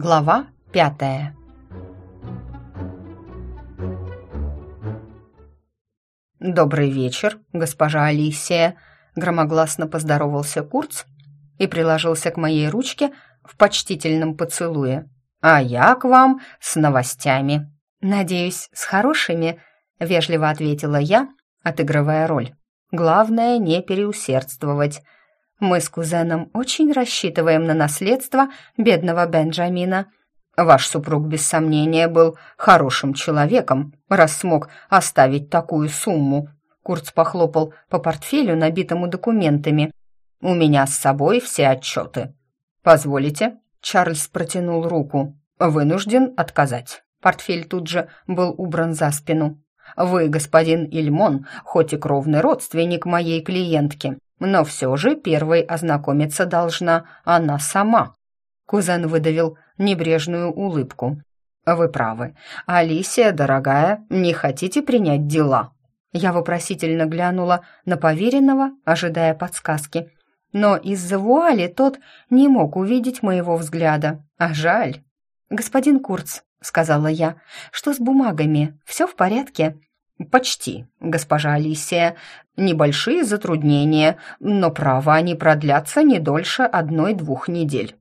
Глава пятая «Добрый вечер, госпожа Алисия», — громогласно поздоровался Курц и приложился к моей ручке в почтительном поцелуе. «А я к вам с новостями». «Надеюсь, с хорошими», — вежливо ответила я, отыгрывая роль. «Главное, не переусердствовать». Мы с кузеном очень рассчитываем на наследство бедного Бенджамина. Ваш супруг, без сомнения, был хорошим человеком, раз смог оставить такую сумму. Курц похлопал по портфелю, набитому документами. «У меня с собой все отчеты». «Позволите?» Чарльз протянул руку. «Вынужден отказать». Портфель тут же был убран за спину. «Вы, господин Ильмон, хоть и кровный родственник моей клиентки, но все же первой ознакомиться должна она сама». Кузен выдавил небрежную улыбку. «Вы правы. Алисия, дорогая, не хотите принять дела?» Я вопросительно глянула на поверенного, ожидая подсказки. Но из-за вуали тот не мог увидеть моего взгляда. А жаль. «Господин Курц», — сказала я, — «что с бумагами? Все в порядке?» «Почти, госпожа Алисия. Небольшие затруднения, но, право, они продлятся не дольше одной-двух недель».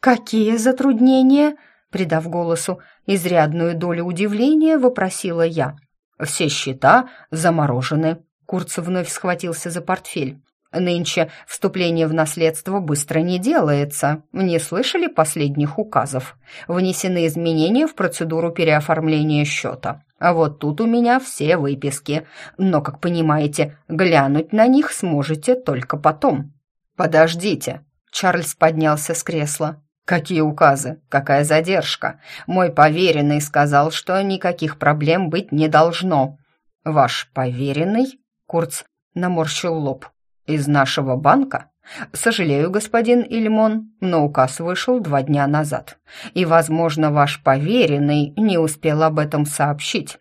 «Какие затруднения?» Придав голосу изрядную долю удивления, вопросила я. «Все счета заморожены». Курц вновь схватился за портфель. Нынче вступление в наследство быстро не делается. Не слышали последних указов? Внесены изменения в процедуру переоформления счета. А вот тут у меня все выписки. Но, как понимаете, глянуть на них сможете только потом. Подождите. Чарльз поднялся с кресла. «Какие указы? Какая задержка? Мой поверенный сказал, что никаких проблем быть не должно». «Ваш поверенный?» Курц наморщил лоб. «Из нашего банка?» «Сожалею, господин Ильмон, но указ вышел два дня назад, и, возможно, ваш поверенный не успел об этом сообщить.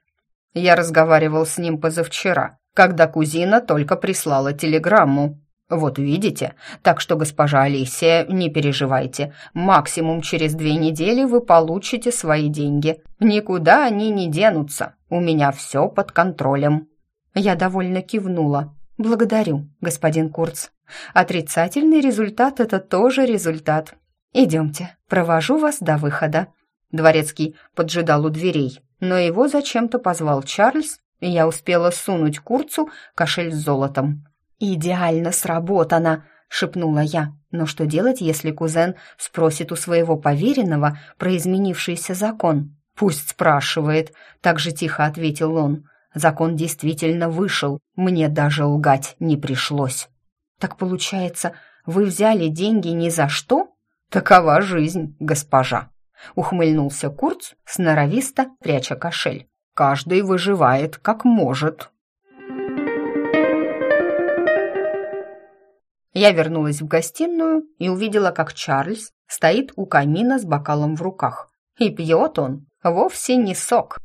Я разговаривал с ним позавчера, когда кузина только прислала телеграмму. Вот видите, так что, госпожа Алисия, не переживайте, максимум через две недели вы получите свои деньги. Никуда они не денутся, у меня все под контролем». Я довольно кивнула. «Благодарю, господин Курц. Отрицательный результат — это тоже результат. Идемте, провожу вас до выхода». Дворецкий поджидал у дверей, но его зачем-то позвал Чарльз, и я успела сунуть Курцу кошель с золотом. «Идеально сработано!» — шепнула я. «Но что делать, если кузен спросит у своего поверенного про изменившийся закон?» «Пусть спрашивает», — так же тихо ответил он. Закон действительно вышел, мне даже лгать не пришлось. Так получается, вы взяли деньги ни за что? Такова жизнь, госпожа. Ухмыльнулся Курц, сноровисто пряча кошель. Каждый выживает как может. Я вернулась в гостиную и увидела, как Чарльз стоит у камина с бокалом в руках. И пьет он вовсе не сок.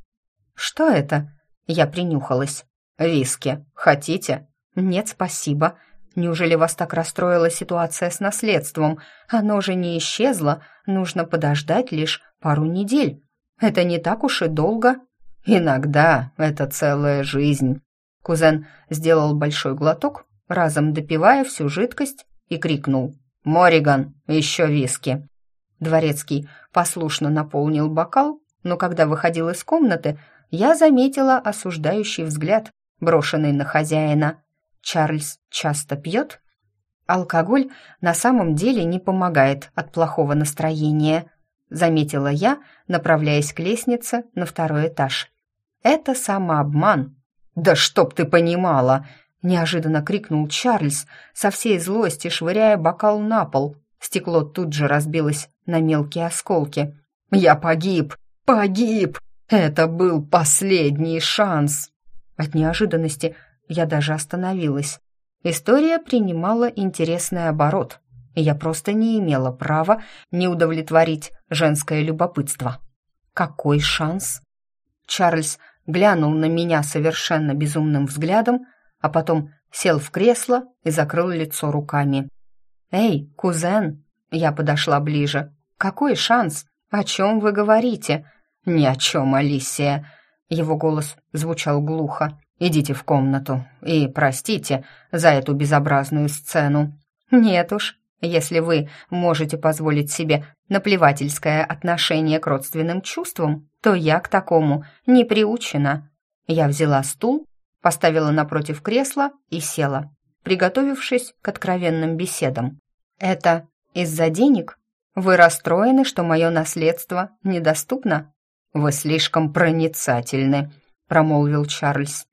«Что это?» Я принюхалась. «Виски. Хотите?» «Нет, спасибо. Неужели вас так расстроила ситуация с наследством? Оно же не исчезло. Нужно подождать лишь пару недель. Это не так уж и долго». «Иногда это целая жизнь». Кузен сделал большой глоток, разом допивая всю жидкость, и крикнул. «Мориган, еще виски!» Дворецкий послушно наполнил бокал, но когда выходил из комнаты, я заметила осуждающий взгляд, брошенный на хозяина. Чарльз часто пьет? Алкоголь на самом деле не помогает от плохого настроения, заметила я, направляясь к лестнице на второй этаж. Это самообман. Да чтоб ты понимала, неожиданно крикнул Чарльз, со всей злости швыряя бокал на пол. Стекло тут же разбилось на мелкие осколки. Я погиб, погиб. Это был последний шанс. От неожиданности я даже остановилась. История принимала интересный оборот, и я просто не имела права не удовлетворить женское любопытство. Какой шанс? Чарльз глянул на меня совершенно безумным взглядом, а потом сел в кресло и закрыл лицо руками. «Эй, кузен!» Я подошла ближе. «Какой шанс? О чем вы говорите?» «Ни о чем, Алисия!» Его голос звучал глухо. «Идите в комнату и простите за эту безобразную сцену». «Нет уж, если вы можете позволить себе наплевательское отношение к родственным чувствам, то я к такому не приучена». Я взяла стул, поставила напротив кресла и села, приготовившись к откровенным беседам. «Это из-за денег? Вы расстроены, что мое наследство недоступно?» «Вы слишком проницательны», — промолвил Чарльз.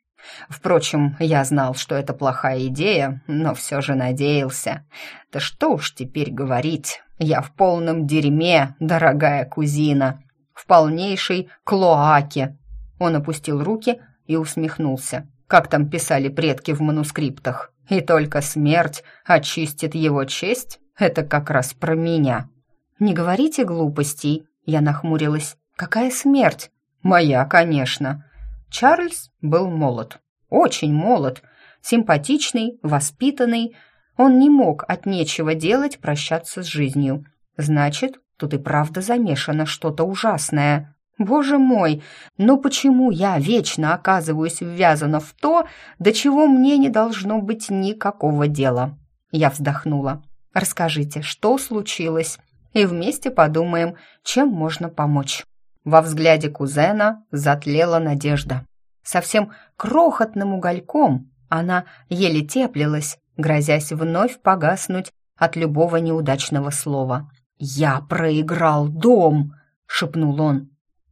«Впрочем, я знал, что это плохая идея, но все же надеялся. Да что уж теперь говорить, я в полном дерьме, дорогая кузина, в полнейшей клоаке». Он опустил руки и усмехнулся. Как там писали предки в манускриптах? И только смерть очистит его честь? Это как раз про меня. «Не говорите глупостей», — я нахмурилась. Какая смерть? Моя, конечно. Чарльз был молод, очень молод, симпатичный, воспитанный. Он не мог от нечего делать прощаться с жизнью. Значит, тут и правда замешано что-то ужасное. Боже мой, но почему я вечно оказываюсь ввязана в то, до чего мне не должно быть никакого дела? Я вздохнула. Расскажите, что случилось, и вместе подумаем, чем можно помочь. Во взгляде кузена затлела надежда. Совсем крохотным угольком она еле теплилась, грозясь вновь погаснуть от любого неудачного слова. «Я проиграл дом!» — шепнул он.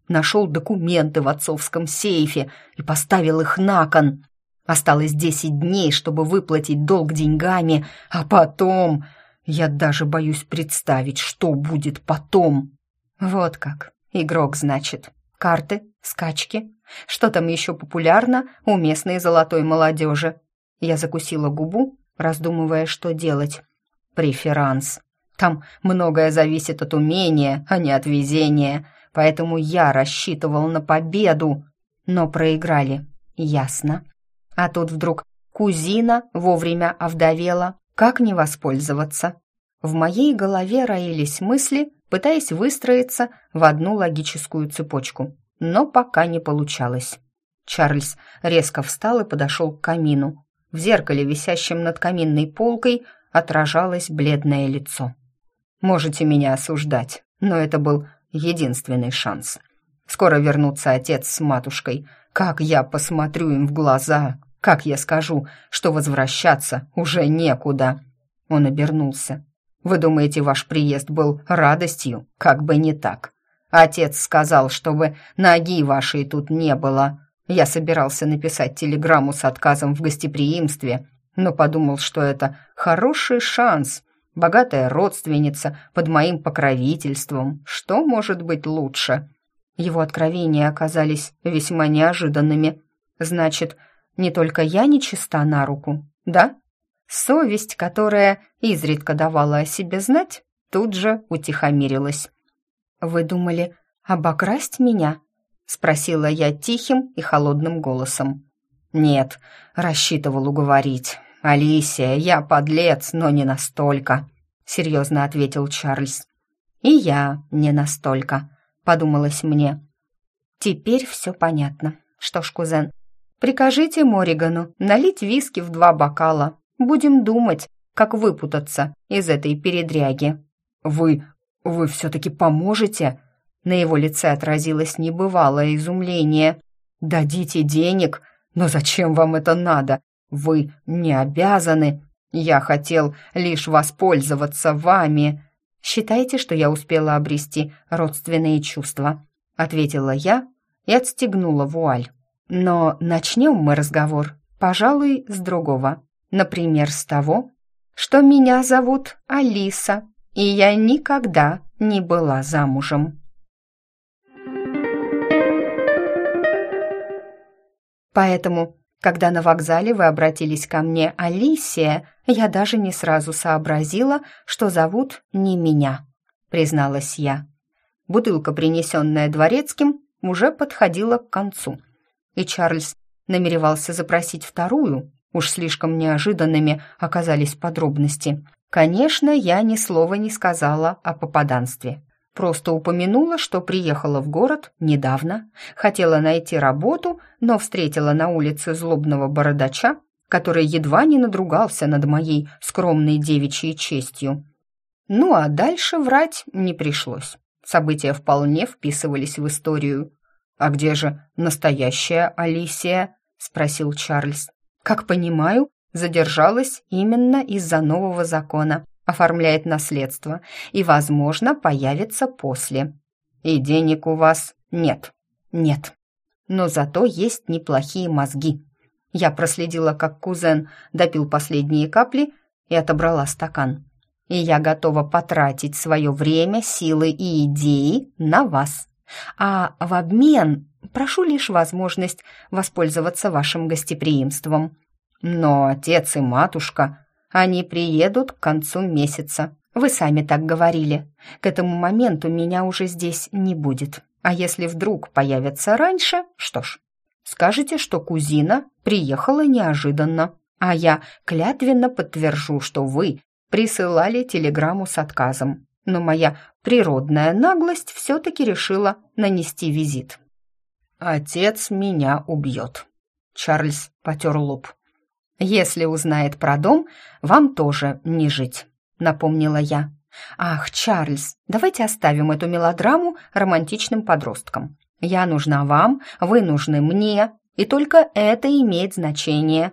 Нашел документы в отцовском сейфе и поставил их на кон. Осталось десять дней, чтобы выплатить долг деньгами, а потом... Я даже боюсь представить, что будет потом. Вот как. Игрок, значит. Карты, скачки. Что там еще популярно у местной золотой молодежи? Я закусила губу, раздумывая, что делать. Преферанс. Там многое зависит от умения, а не от везения. Поэтому я рассчитывал на победу. Но проиграли. Ясно. А тут вдруг кузина вовремя овдовела. Как не воспользоваться? В моей голове роились мысли, пытаясь выстроиться в одну логическую цепочку, но пока не получалось. Чарльз резко встал и подошел к камину. В зеркале, висящем над каминной полкой, отражалось бледное лицо. «Можете меня осуждать, но это был единственный шанс. Скоро вернутся отец с матушкой. Как я посмотрю им в глаза? Как я скажу, что возвращаться уже некуда?» Он обернулся. Вы думаете, ваш приезд был радостью? Как бы не так. Отец сказал, чтобы ноги вашей тут не было. Я собирался написать телеграмму с отказом в гостеприимстве, но подумал, что это хороший шанс. Богатая родственница под моим покровительством. Что может быть лучше? Его откровения оказались весьма неожиданными. Значит, не только я не чиста на руку, да? Совесть, которая изредка давала о себе знать, тут же утихомирилась. «Вы думали обокрасть меня?» — спросила я тихим и холодным голосом. «Нет», — рассчитывал уговорить. «Алисия, я подлец, но не настолько», — серьезно ответил Чарльз. «И я не настолько», — подумалось мне. «Теперь все понятно. Что ж, кузен, прикажите Моригану налить виски в два бокала, Будем думать, как выпутаться из этой передряги. Вы... вы все-таки поможете?» На его лице отразилось небывалое изумление. «Дадите денег? Но зачем вам это надо? Вы не обязаны. Я хотел лишь воспользоваться вами. Считайте, что я успела обрести родственные чувства», — ответила я и отстегнула вуаль. «Но начнем мы разговор, пожалуй, с другого». Например, с того, что меня зовут Алиса, и я никогда не была замужем. Поэтому, когда на вокзале вы обратились ко мне Алисия, я даже не сразу сообразила, что зовут не меня, призналась я. Бутылка, принесенная дворецким, уже подходила к концу, и Чарльз намеревался запросить вторую, Уж слишком неожиданными оказались подробности. Конечно, я ни слова не сказала о попаданстве. Просто упомянула, что приехала в город недавно, хотела найти работу, но встретила на улице злобного бородача, который едва не надругался над моей скромной девичьей честью. Ну а дальше врать не пришлось. События вполне вписывались в историю. «А где же настоящая Алисия?» — спросил Чарльз. «Как понимаю, задержалась именно из-за нового закона, оформляет наследство и, возможно, появится после. И денег у вас нет?» «Нет. Но зато есть неплохие мозги». Я проследила, как кузен допил последние капли и отобрала стакан и я готова потратить свое время, силы и идеи на вас. А в обмен прошу лишь возможность воспользоваться вашим гостеприимством. Но отец и матушка, они приедут к концу месяца. Вы сами так говорили. К этому моменту меня уже здесь не будет. А если вдруг появятся раньше, что ж, скажите, что кузина приехала неожиданно, а я клятвенно подтвержу, что вы присылали телеграмму с отказом, но моя природная наглость все-таки решила нанести визит. «Отец меня убьет», — Чарльз потер лоб. «Если узнает про дом, вам тоже не жить», — напомнила я. «Ах, Чарльз, давайте оставим эту мелодраму романтичным подросткам. Я нужна вам, вы нужны мне, и только это имеет значение».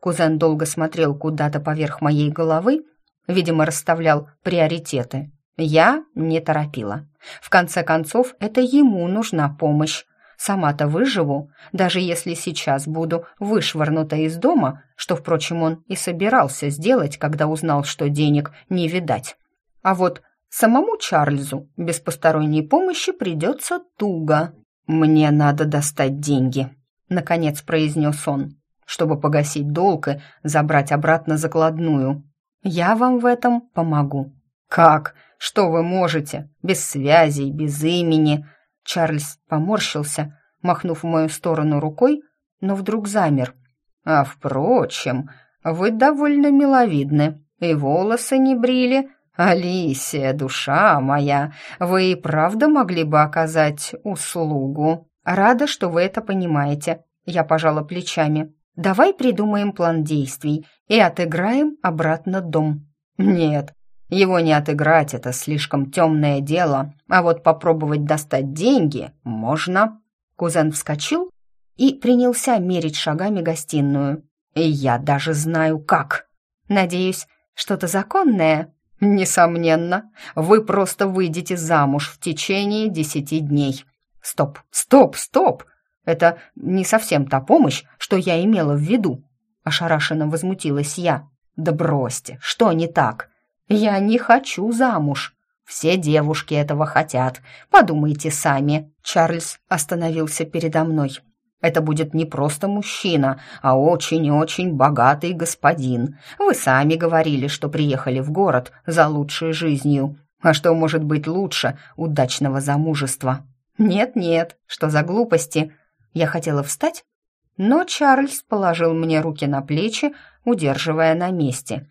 Кузен долго смотрел куда-то поверх моей головы, Видимо, расставлял приоритеты. Я не торопила. В конце концов, это ему нужна помощь. Сама-то выживу, даже если сейчас буду вышвырнута из дома, что, впрочем, он и собирался сделать, когда узнал, что денег не видать. А вот самому Чарльзу без посторонней помощи придется туго. «Мне надо достать деньги», — наконец произнес он, чтобы погасить долг и забрать обратно закладную. Я вам в этом помогу. Как? Что вы можете? Без связей, без имени. Чарльз поморщился, махнув в мою сторону рукой, но вдруг замер. А впрочем, вы довольно миловидны, и волосы не брили. Алисия, душа моя, вы и правда могли бы оказать услугу. Рада, что вы это понимаете. Я пожала плечами. Давай придумаем план действий и отыграем обратно дом. Нет, его не отыграть, это слишком темное дело, а вот попробовать достать деньги можно. Кузен вскочил и принялся мерить шагами гостиную. И я даже знаю как. Надеюсь, что-то законное? Несомненно, вы просто выйдете замуж в течение десяти дней. Стоп, стоп, стоп! Это не совсем та помощь, что я имела в виду. Ошарашенно возмутилась я. Да бросьте, что не так? Я не хочу замуж. Все девушки этого хотят. Подумайте сами. Чарльз остановился передо мной. Это будет не просто мужчина, а очень-очень богатый господин. Вы сами говорили, что приехали в город за лучшей жизнью. А что может быть лучше удачного замужества? Нет-нет, что за глупости? Я хотела встать, но Чарльз положил мне руки на плечи, удерживая на месте.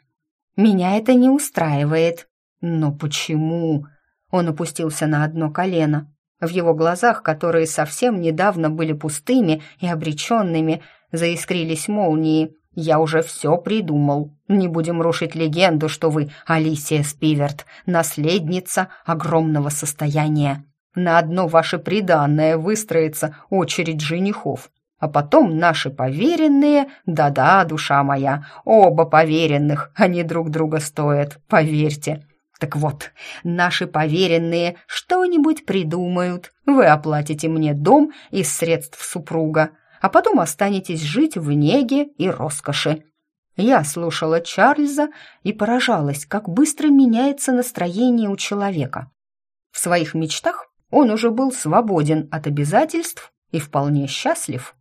«Меня это не устраивает». «Но почему?» Он опустился на одно колено. В его глазах, которые совсем недавно были пустыми и обреченными, заискрились молнии. «Я уже все придумал. Не будем рушить легенду, что вы Алисия Спиверт, наследница огромного состояния. На одно ваше приданное выстроится очередь женихов. А потом наши поверенные, да-да, душа моя, оба поверенных, они друг друга стоят, поверьте. Так вот, наши поверенные что-нибудь придумают. Вы оплатите мне дом из средств супруга, а потом останетесь жить в неге и роскоши. Я слушала Чарльза и поражалась, как быстро меняется настроение у человека. В своих мечтах он уже был свободен от обязательств и вполне счастлив.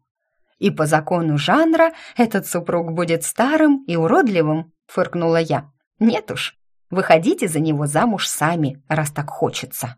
И по закону жанра этот супруг будет старым и уродливым, фыркнула я. Нет уж, выходите за него замуж сами, раз так хочется.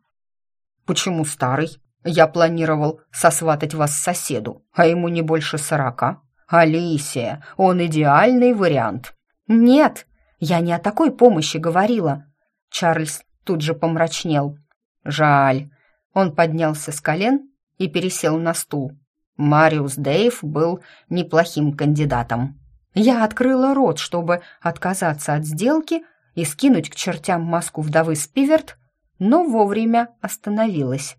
Почему старый? Я планировал сосватать вас соседу, а ему не больше сорока. Алисия, он идеальный вариант. Нет, я не о такой помощи говорила. Чарльз тут же помрачнел. Жаль. Он поднялся с колен и пересел на стул. Мариус Дейв был неплохим кандидатом. Я открыла рот, чтобы отказаться от сделки и скинуть к чертям маску вдовы Спиверт, но вовремя остановилась.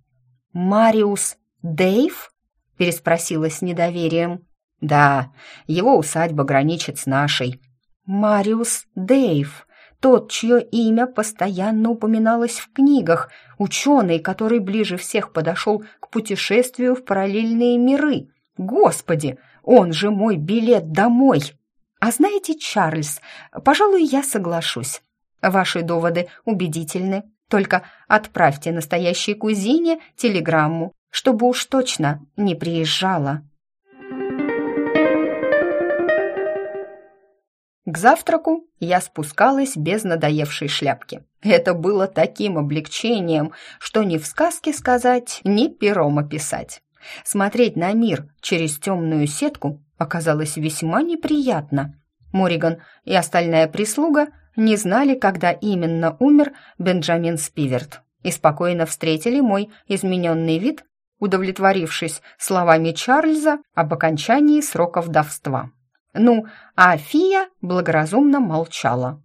«Мариус Дейв?» — переспросила с недоверием. «Да, его усадьба граничит с нашей». «Мариус Дейв», тот, чье имя постоянно упоминалось в книгах, ученый, который ближе всех подошел к путешествию в параллельные миры. Господи, он же мой билет домой! А знаете, Чарльз, пожалуй, я соглашусь. Ваши доводы убедительны, только отправьте настоящей кузине телеграмму, чтобы уж точно не приезжала. К завтраку я спускалась без надоевшей шляпки. Это было таким облегчением, что ни в сказке сказать, ни пером описать. Смотреть на мир через темную сетку оказалось весьма неприятно. Мориган и остальная прислуга не знали, когда именно умер Бенджамин Спиверт, и спокойно встретили мой измененный вид, удовлетворившись словами Чарльза об окончании срока вдовства. Ну, а Фия благоразумно молчала.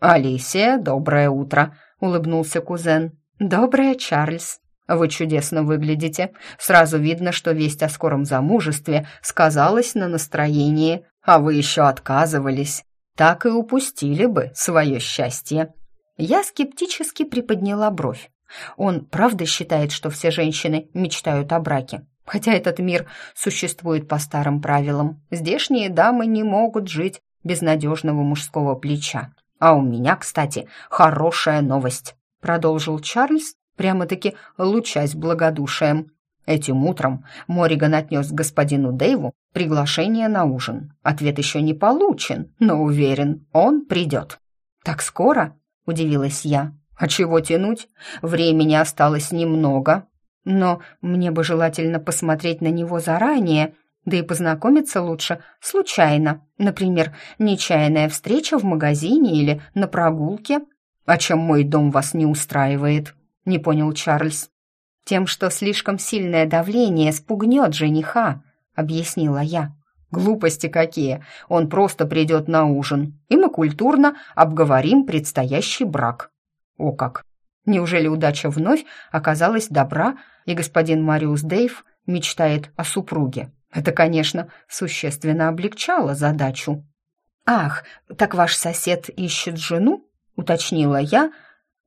«Алисия, доброе утро», — улыбнулся кузен. «Доброе, Чарльз. Вы чудесно выглядите. Сразу видно, что весть о скором замужестве сказалась на настроении, а вы еще отказывались. Так и упустили бы свое счастье». Я скептически приподняла бровь. Он правда считает, что все женщины мечтают о браке? Хотя этот мир существует по старым правилам. Здешние дамы не могут жить без надежного мужского плеча. А у меня, кстати, хорошая новость, продолжил Чарльз, прямо-таки лучась благодушием. Этим утром Мориган отнес господину Дэйву приглашение на ужин. Ответ еще не получен, но уверен, он придет. «Так скоро?» – удивилась я. «А чего тянуть? Времени осталось немного, но мне бы желательно посмотреть на него заранее, да и познакомиться лучше случайно. Например, нечаянная встреча в магазине или на прогулке. «А чем мой дом вас не устраивает?» — не понял Чарльз. «Тем, что слишком сильное давление спугнет жениха», — объяснила я. «Глупости какие! Он просто придет на ужин, и мы культурно обговорим предстоящий брак». «О как! Неужели удача вновь оказалась добра, и господин Мариус Дейв мечтает о супруге? Это, конечно, существенно облегчало задачу. «Ах, так ваш сосед ищет жену?» — уточнила я,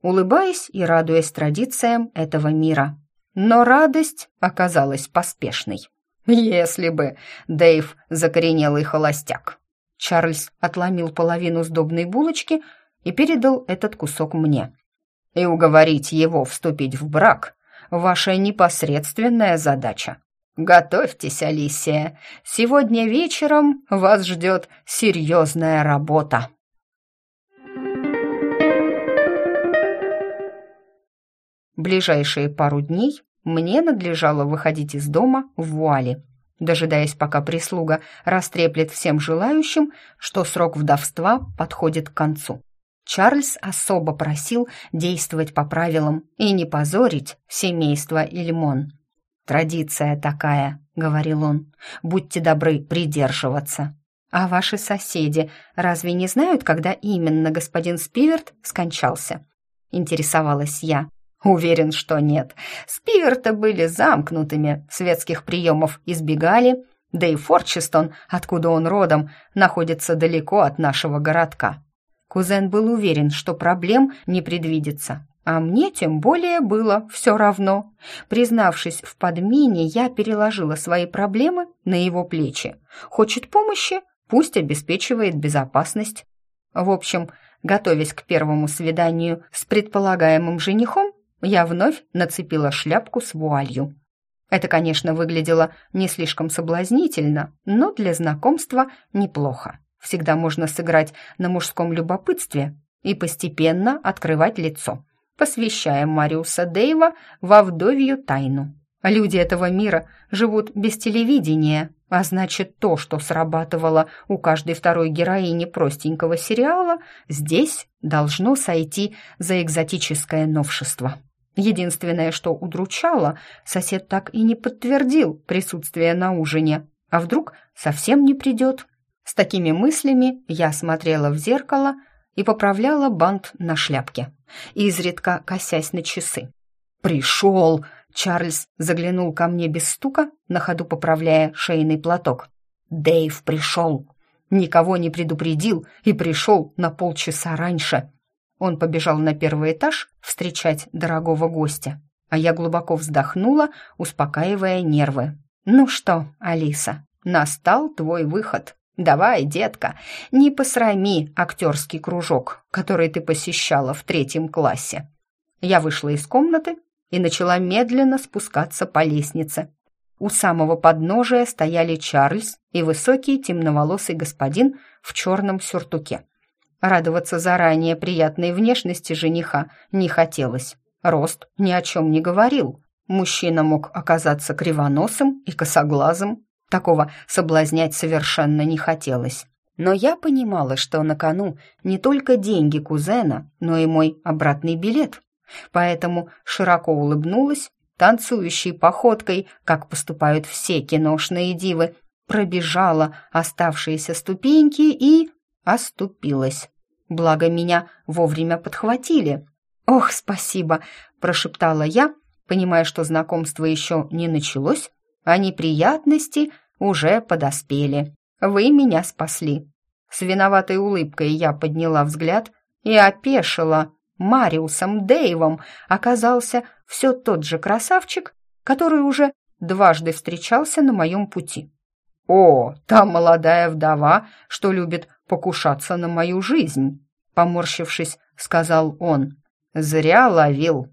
улыбаясь и радуясь традициям этого мира. Но радость оказалась поспешной. «Если бы Дэйв закоренелый холостяк!» Чарльз отломил половину сдобной булочки и передал этот кусок мне и уговорить его вступить в брак – ваша непосредственная задача. Готовьтесь, Алисия, сегодня вечером вас ждет серьезная работа. Ближайшие пару дней мне надлежало выходить из дома в вуале, дожидаясь, пока прислуга растреплет всем желающим, что срок вдовства подходит к концу. Чарльз особо просил действовать по правилам и не позорить семейство Ильмон. «Традиция такая», — говорил он, — «будьте добры придерживаться». «А ваши соседи разве не знают, когда именно господин Спиверт скончался?» — интересовалась я. Уверен, что нет. Спиверты были замкнутыми, светских приемов избегали, да и Форчестон, откуда он родом, находится далеко от нашего городка. Кузен был уверен, что проблем не предвидится, а мне тем более было все равно. Признавшись в подмене, я переложила свои проблемы на его плечи. Хочет помощи? Пусть обеспечивает безопасность. В общем, готовясь к первому свиданию с предполагаемым женихом, я вновь нацепила шляпку с вуалью. Это, конечно, выглядело не слишком соблазнительно, но для знакомства неплохо. Всегда можно сыграть на мужском любопытстве и постепенно открывать лицо, посвящая Мариуса Дейва во вдовью тайну. Люди этого мира живут без телевидения, а значит, то, что срабатывало у каждой второй героини простенького сериала, здесь должно сойти за экзотическое новшество. Единственное, что удручало, сосед так и не подтвердил присутствие на ужине. А вдруг совсем не придет? С такими мыслями я смотрела в зеркало и поправляла бант на шляпке, изредка косясь на часы. «Пришел!» — Чарльз заглянул ко мне без стука, на ходу поправляя шейный платок. «Дэйв пришел!» Никого не предупредил и пришел на полчаса раньше. Он побежал на первый этаж встречать дорогого гостя, а я глубоко вздохнула, успокаивая нервы. «Ну что, Алиса, настал твой выход. Давай, детка, не посрами актерский кружок, который ты посещала в третьем классе». Я вышла из комнаты и начала медленно спускаться по лестнице. У самого подножия стояли Чарльз и высокий темноволосый господин в черном сюртуке. Радоваться заранее приятной внешности жениха не хотелось. Рост ни о чем не говорил. Мужчина мог оказаться кривоносым и косоглазым. Такого соблазнять совершенно не хотелось. Но я понимала, что на кону не только деньги кузена, но и мой обратный билет. Поэтому широко улыбнулась, танцующей походкой, как поступают все киношные дивы, пробежала оставшиеся ступеньки и оступилась. Благо меня вовремя подхватили. «Ох, спасибо!» – прошептала я, понимая, что знакомство еще не началось, а неприятности уже подоспели. Вы меня спасли. С виноватой улыбкой я подняла взгляд и опешила. Мариусом Дэйвом оказался все тот же красавчик, который уже дважды встречался на моем пути. «О, та молодая вдова, что любит покушаться на мою жизнь», поморщившись, сказал он. «Зря ловил.